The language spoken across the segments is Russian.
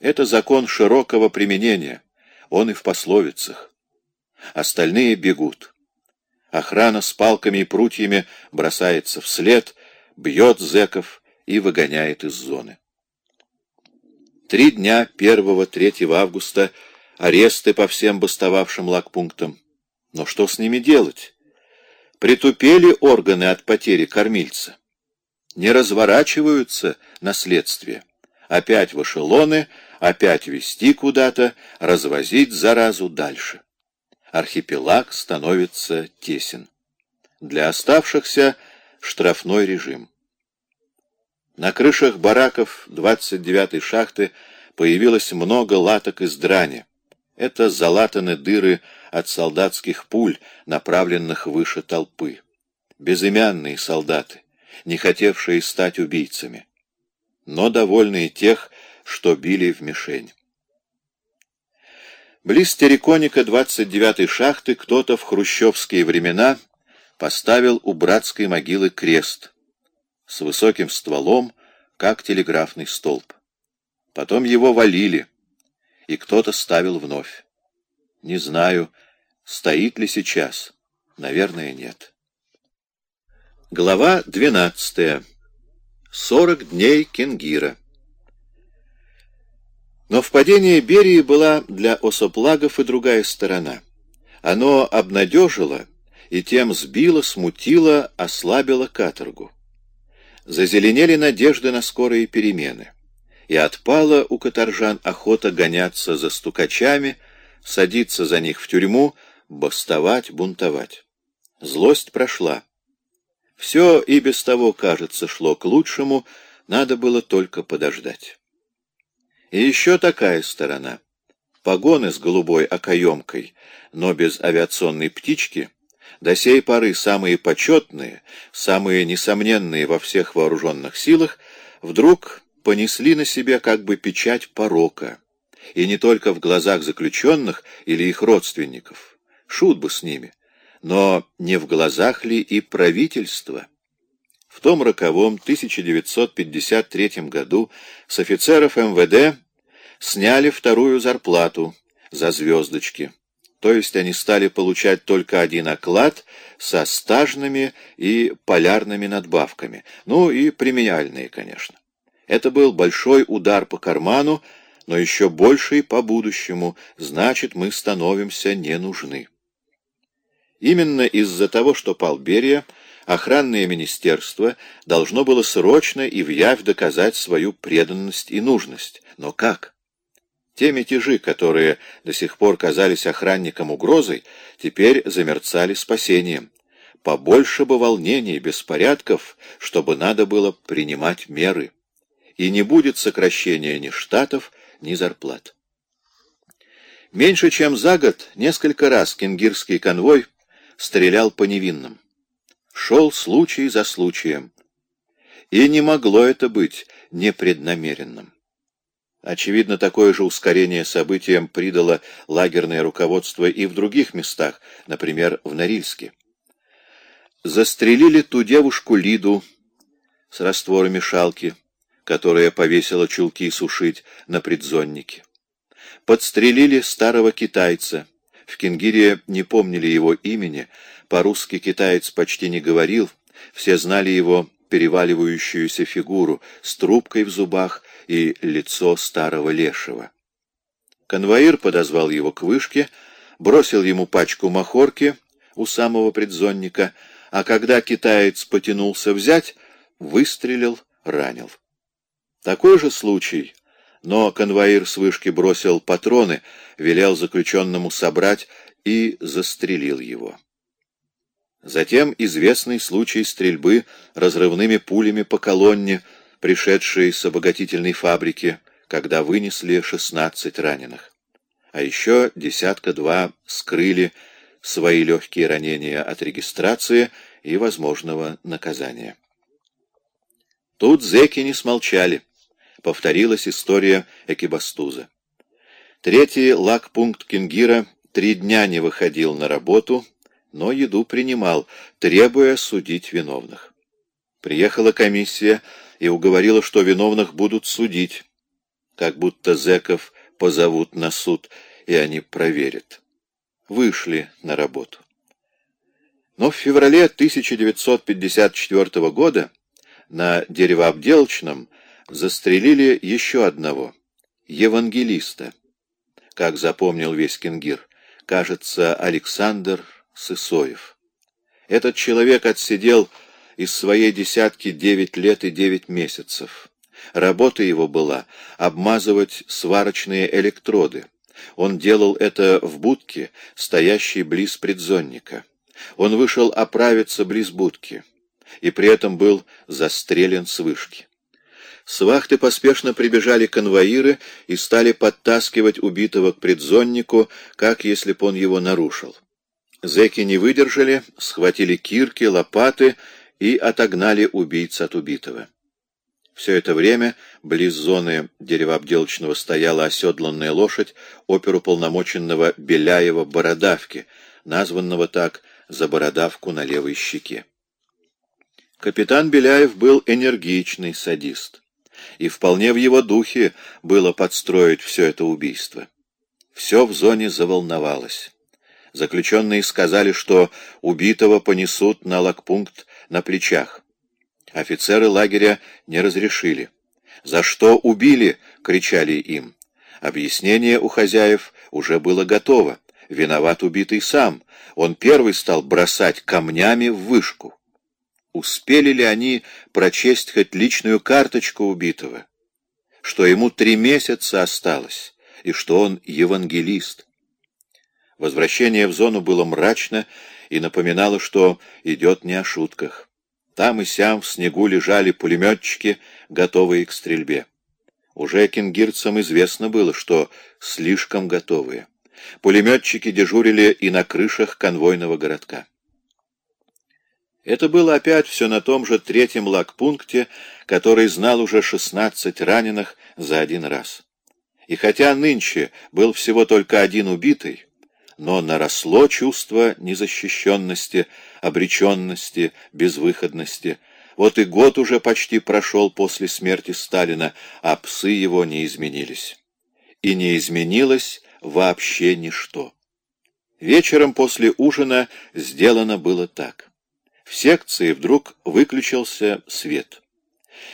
Это закон широкого применения, он и в пословицах. Остальные бегут. Охрана с палками и прутьями бросается вслед, бьет зэков и выгоняет из зоны. Три дня 1-3 августа аресты по всем бастовавшим лагпунктам. Но что с ними делать? Притупели органы от потери кормильца. Не разворачиваются наследствия. Опять в эшелоны, опять вести куда-то, развозить заразу дальше. Архипелаг становится тесен. Для оставшихся штрафной режим. На крышах бараков 29-й шахты появилось много латок из драни. Это залатаны дыры от солдатских пуль, направленных выше толпы. Безымянные солдаты, не хотевшие стать убийцами, но довольные тех, что били в мишень. Близ Тереконика 29-й шахты кто-то в хрущевские времена поставил у братской могилы крест с высоким стволом, как телеграфный столб. Потом его валили, и кто-то ставил вновь. Не знаю, стоит ли сейчас. Наверное, нет. Глава 12. Сорок дней Кенгира. Но в падении Берии была для осоплагов и другая сторона. Оно обнадежило и тем сбило, смутило, ослабило каторгу. Зазеленели надежды на скорые перемены, и отпала у каторжан охота гоняться за стукачами, садиться за них в тюрьму, бастовать, бунтовать. Злость прошла. Все и без того, кажется, шло к лучшему, надо было только подождать. И еще такая сторона. Погоны с голубой окоемкой, но без авиационной птички, до сей поры самые почетные, самые несомненные во всех вооруженных силах, вдруг понесли на себе как бы печать порока, и не только в глазах заключенных или их родственников, шут бы с ними, но не в глазах ли и правительства? В том роковом 1953 году с офицеров МВД сняли вторую зарплату за звездочки, то есть они стали получать только один оклад со стажными и полярными надбавками, ну и премиальные, конечно. Это был большой удар по карману, но еще больший по будущему, значит, мы становимся не нужны. Именно из-за того, что пал Берия, охранное министерство должно было срочно и в явь доказать свою преданность и нужность. Но как? Те мятежи, которые до сих пор казались охранникам угрозой, теперь замерцали спасением. Побольше бы волнений, беспорядков, чтобы надо было принимать меры. И не будет сокращения ни штатов, ни зарплат. Меньше чем за год несколько раз кенгирский конвой стрелял по невинным. Шел случай за случаем. И не могло это быть непреднамеренным. Очевидно, такое же ускорение событиям придало лагерное руководство и в других местах, например, в Норильске. Застрелили ту девушку Лиду с растворами шалки, которая повесила чулки сушить на предзоннике. Подстрелили старого китайца, в Кенгире не помнили его имени, по-русски китаец почти не говорил, все знали его переваливающуюся фигуру с трубкой в зубах и лицо старого лешего. Конвоир подозвал его к вышке, бросил ему пачку махорки у самого предзонника, а когда китаец потянулся взять, выстрелил, ранил. Такой же случай но конвоир с вышки бросил патроны, велел заключенному собрать и застрелил его. Затем известный случай стрельбы разрывными пулями по колонне, пришедшей с обогатительной фабрики, когда вынесли 16 раненых. А еще десятка-два скрыли свои легкие ранения от регистрации и возможного наказания. Тут зэки не смолчали повторилась история Экибастуза. Третий лагпункт Кингира три дня не выходил на работу, но еду принимал, требуя судить виновных. Приехала комиссия и уговорила, что виновных будут судить. как будто зэков позовут на суд, и они проверят. Вышли на работу. Но в феврале 1954 года на деревообделочном застрелили еще одного, евангелиста, как запомнил весь Кенгир, кажется, Александр Сысоев. Этот человек отсидел из своей десятки девять лет и девять месяцев. Работа его была обмазывать сварочные электроды. Он делал это в будке, стоящей близ предзонника. Он вышел оправиться близ будки и при этом был застрелен с вышки. С вахты поспешно прибежали конвоиры и стали подтаскивать убитого к предзоннику, как если б он его нарушил. Зэки не выдержали, схватили кирки, лопаты и отогнали убийц от убитого. Все это время близ зоны деревообделочного стояла оседланная лошадь оперуполномоченного Беляева-Бородавки, названного так за бородавку на левой щеке. Капитан Беляев был энергичный садист, и вполне в его духе было подстроить все это убийство. Все в зоне заволновалось. Заключенные сказали, что убитого понесут на лагпункт на плечах. Офицеры лагеря не разрешили. «За что убили?» — кричали им. Объяснение у хозяев уже было готово. Виноват убитый сам. Он первый стал бросать камнями в вышку. Успели ли они прочесть хоть личную карточку убитого? Что ему три месяца осталось, и что он евангелист. Возвращение в зону было мрачно и напоминало, что идет не о шутках. Там и сям в снегу лежали пулеметчики, готовые к стрельбе. Уже кенгирцам известно было, что слишком готовые. Пулеметчики дежурили и на крышах конвойного городка. Это было опять все на том же третьем лагпункте, который знал уже 16 раненых за один раз. И хотя нынче был всего только один убитый, но наросло чувство незащищенности, обреченности, безвыходности. Вот и год уже почти прошел после смерти Сталина, а псы его не изменились. И не изменилось вообще ничто. Вечером после ужина сделано было так. В секции вдруг выключился свет.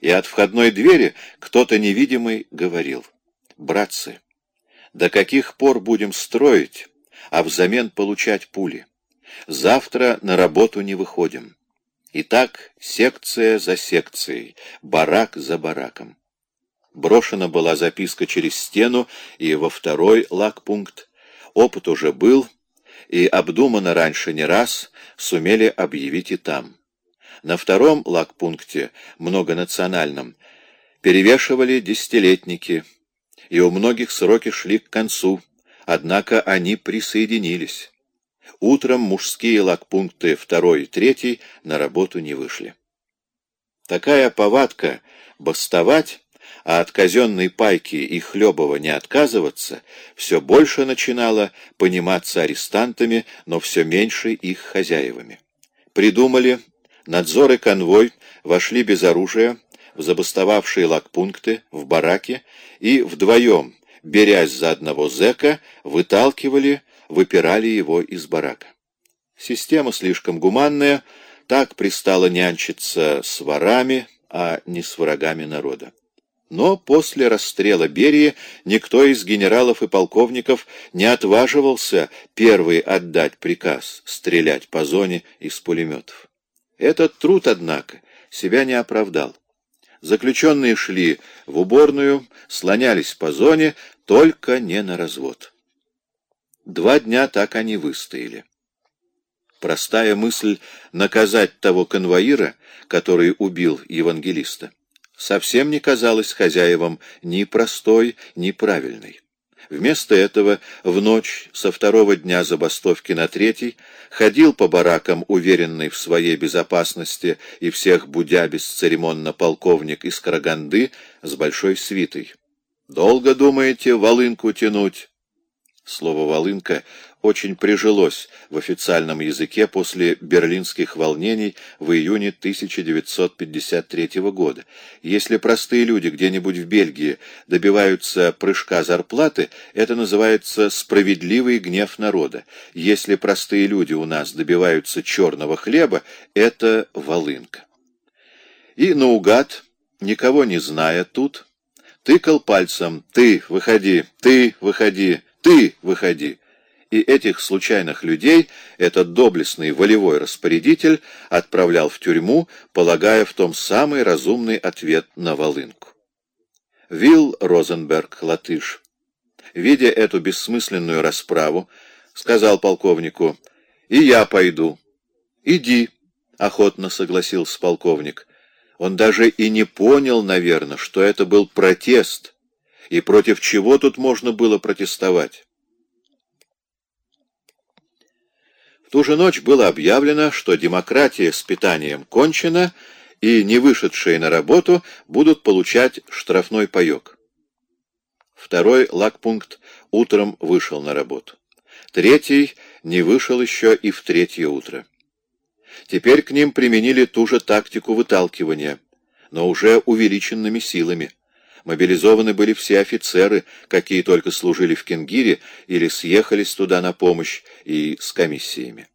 И от входной двери кто-то невидимый говорил, «Братцы, до каких пор будем строить?» А взамен получать пули. Завтра на работу не выходим. Итак, секция за секцией, барак за бараком. Брошена была записка через стену и во второй лагпункт. Опыт уже был, и обдумано раньше не раз сумели объявить и там. На втором лагпункте, многонациональном, перевешивали десятилетники, и у многих сроки шли к концу, Однако они присоединились. Утром мужские лагпункты второй и третий на работу не вышли. Такая повадка бастовать, а от казенной пайки и хлебова не отказываться, все больше начинала пониматься арестантами, но все меньше их хозяевами. Придумали, надзор и конвой вошли без оружия в забастовавшие лагпункты, в бараки, и вдвоем, берясь за одного зэка, выталкивали, выпирали его из барака. Система слишком гуманная, так пристала нянчиться с ворами, а не с врагами народа. Но после расстрела Берии никто из генералов и полковников не отваживался первый отдать приказ стрелять по зоне из пулеметов. Этот труд, однако, себя не оправдал. Заключенные шли в уборную, слонялись по зоне, только не на развод. Два дня так они выстояли. Простая мысль наказать того конвоира, который убил евангелиста, совсем не казалась хозяевам ни простой, ни правильной. Вместо этого в ночь со второго дня забастовки на третий ходил по баракам, уверенный в своей безопасности и всех будя бесцеремонно полковник из Караганды с большой свитой. «Долго думаете волынку тянуть?» Слово «волынка» очень прижилось в официальном языке после берлинских волнений в июне 1953 года. Если простые люди где-нибудь в Бельгии добиваются прыжка зарплаты, это называется «справедливый гнев народа». Если простые люди у нас добиваются черного хлеба, это волынка. И наугад, никого не зная тут, тыкал пальцем «ты, выходи, ты, выходи, ты, выходи». И этих случайных людей этот доблестный волевой распорядитель отправлял в тюрьму, полагая в том самый разумный ответ на волынку. Вилл Розенберг, латыш, видя эту бессмысленную расправу, сказал полковнику, «И я пойду». «Иди», — охотно согласился полковник. Он даже и не понял, наверное, что это был протест, и против чего тут можно было протестовать. В ту же ночь было объявлено, что демократия с питанием кончена, и не вышедшие на работу будут получать штрафной паек. Второй лагпункт утром вышел на работу. Третий не вышел еще и в третье утро. Теперь к ним применили ту же тактику выталкивания, но уже увеличенными силами. Мобилизованы были все офицеры, какие только служили в Кенгире или съехались туда на помощь и с комиссиями.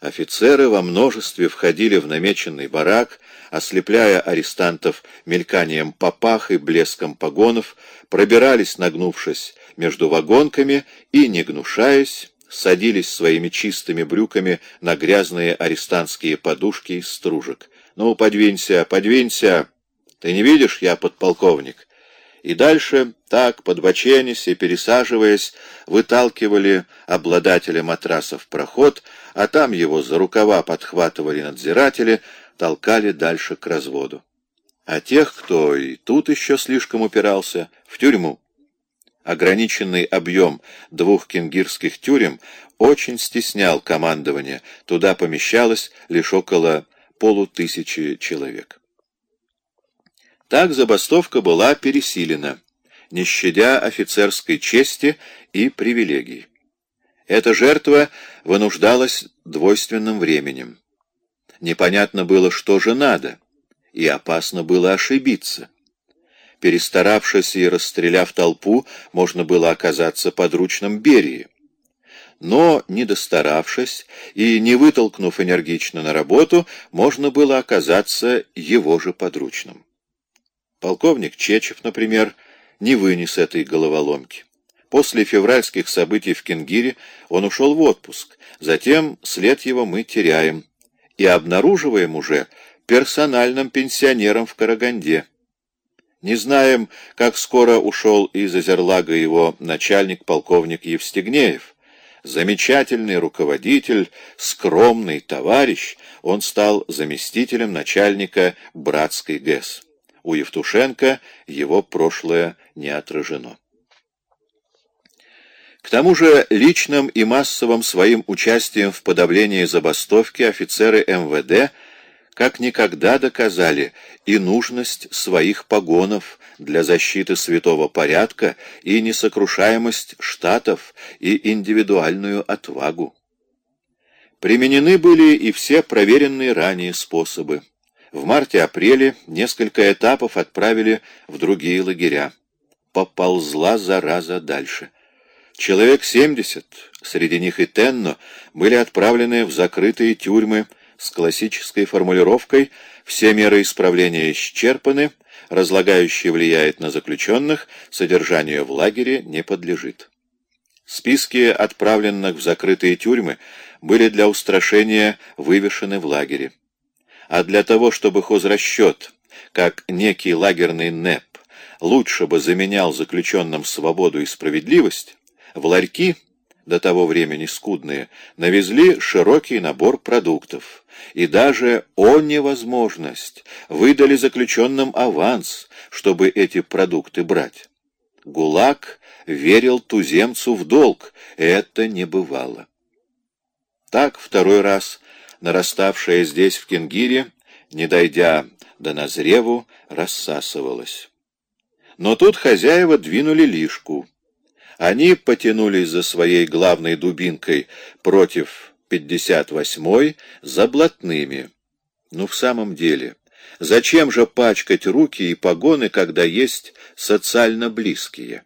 Офицеры во множестве входили в намеченный барак, ослепляя арестантов мельканием попах и блеском погонов, пробирались, нагнувшись между вагонками и, не гнушаясь, садились своими чистыми брюками на грязные арестантские подушки из стружек. «Ну, подвинься, подвинься! Ты не видишь, я подполковник?» И дальше, так, подбоченясь и пересаживаясь, выталкивали обладателя матраса в проход, а там его за рукава подхватывали надзиратели, толкали дальше к разводу. А тех, кто и тут еще слишком упирался, в тюрьму ограниченный объем двух кенгирских тюрем очень стеснял командование, туда помещалось лишь около полутысячи человек. Так забастовка была пересилена, не щадя офицерской чести и привилегий. Эта жертва вынуждалась двойственным временем. Непонятно было, что же надо, и опасно было ошибиться. Перестаравшись и расстреляв толпу, можно было оказаться подручным Берии. Но, не достаравшись и не вытолкнув энергично на работу, можно было оказаться его же подручным. Полковник Чечев, например, не вынес этой головоломки. После февральских событий в Кенгире он ушел в отпуск, затем след его мы теряем и обнаруживаем уже персональным пенсионером в Караганде. Не знаем, как скоро ушел из Озерлага его начальник полковник Евстигнеев. Замечательный руководитель, скромный товарищ, он стал заместителем начальника братской ГЭС. У Евтушенко его прошлое не отражено. К тому же личным и массовым своим участием в подавлении забастовки офицеры МВД – как никогда доказали и нужность своих погонов для защиты святого порядка, и несокрушаемость штатов, и индивидуальную отвагу. Применены были и все проверенные ранее способы. В марте-апреле несколько этапов отправили в другие лагеря. Поползла зараза дальше. Человек 70, среди них и Тенно, были отправлены в закрытые тюрьмы с классической формулировкой «все меры исправления исчерпаны», разлагающее влияет на заключенных, содержанию в лагере не подлежит. Списки отправленных в закрытые тюрьмы были для устрашения вывешены в лагере. А для того, чтобы хозрасчет, как некий лагерный НЭП, лучше бы заменял заключенным свободу и справедливость, в ларьки – до того времени скудные, навезли широкий набор продуктов. И даже о невозможность выдали заключенным аванс, чтобы эти продукты брать. ГУЛАГ верил туземцу в долг, это не бывало. Так второй раз нараставшая здесь, в Кенгире, не дойдя до Назреву, рассасывалась. Но тут хозяева двинули лишку. Они потянулись за своей главной дубинкой против 58-й за блатными. Ну, в самом деле, зачем же пачкать руки и погоны, когда есть социально близкие?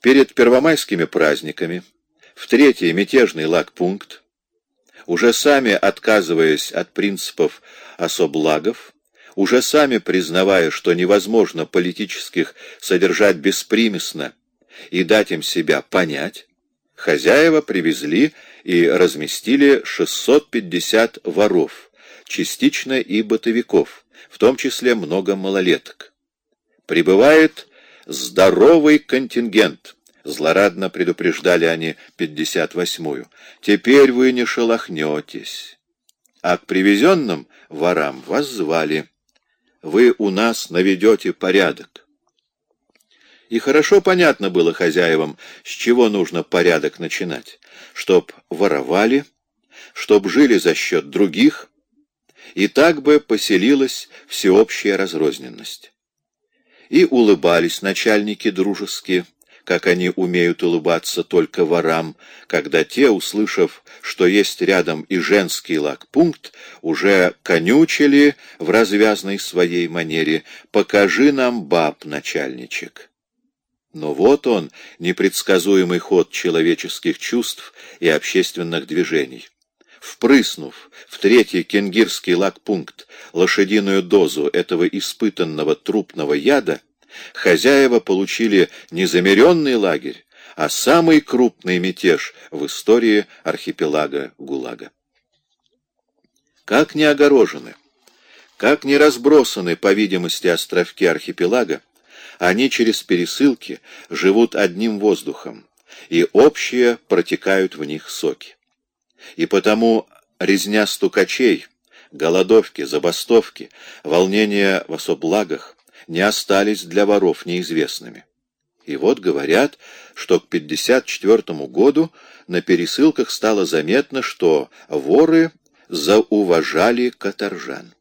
Перед первомайскими праздниками, в третий мятежный лагпункт, уже сами отказываясь от принципов особлагов, уже сами признавая, что невозможно политических содержать беспримесно и дать им себя понять, хозяева привезли и разместили 650 воров, частично и бытовиков, в том числе много малолеток. Прибывает здоровый контингент, злорадно предупреждали они 58-ю. Теперь вы не шелохнетесь. А к привезенным ворам вас звали. Вы у нас наведете порядок. И хорошо понятно было хозяевам, с чего нужно порядок начинать. Чтоб воровали, чтоб жили за счет других, и так бы поселилась всеобщая разрозненность и улыбались начальники дружеские, как они умеют улыбаться только ворам, когда те, услышав, что есть рядом и женский лагпункт, уже конючили в развязной своей манере «покажи нам баб, начальничек». Но вот он, непредсказуемый ход человеческих чувств и общественных движений. Впрыснув в третий кенгирский лагпункт лошадиную дозу этого испытанного трупного яда, хозяева получили не замеренный лагерь, а самый крупный мятеж в истории архипелага ГУЛАГа. Как не огорожены, как не разбросаны, по видимости, островки архипелага, они через пересылки живут одним воздухом, и общие протекают в них соки. И потому резня стукачей, голодовки, забастовки, волнения в особлагах не остались для воров неизвестными. И вот говорят, что к 54 году на пересылках стало заметно, что воры зауважали каторжан.